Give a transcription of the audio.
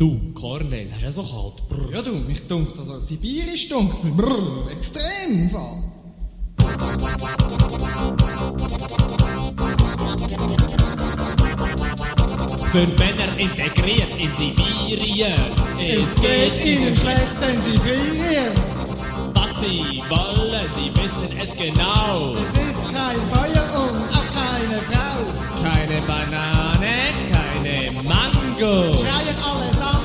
Du, Cornel, hast du auch so kalt? Brr. Ja du, mich dunkt also Sibirisch dunkt mir. Brrr, extrem im Fall. Für Männer integriert in Sibirien. Es geht ihnen schlecht, denn sie frieren. Was sie wollen, sie wissen es genau. Es ist kein Feuer und auch keine Frau. Keine Banane, Mango.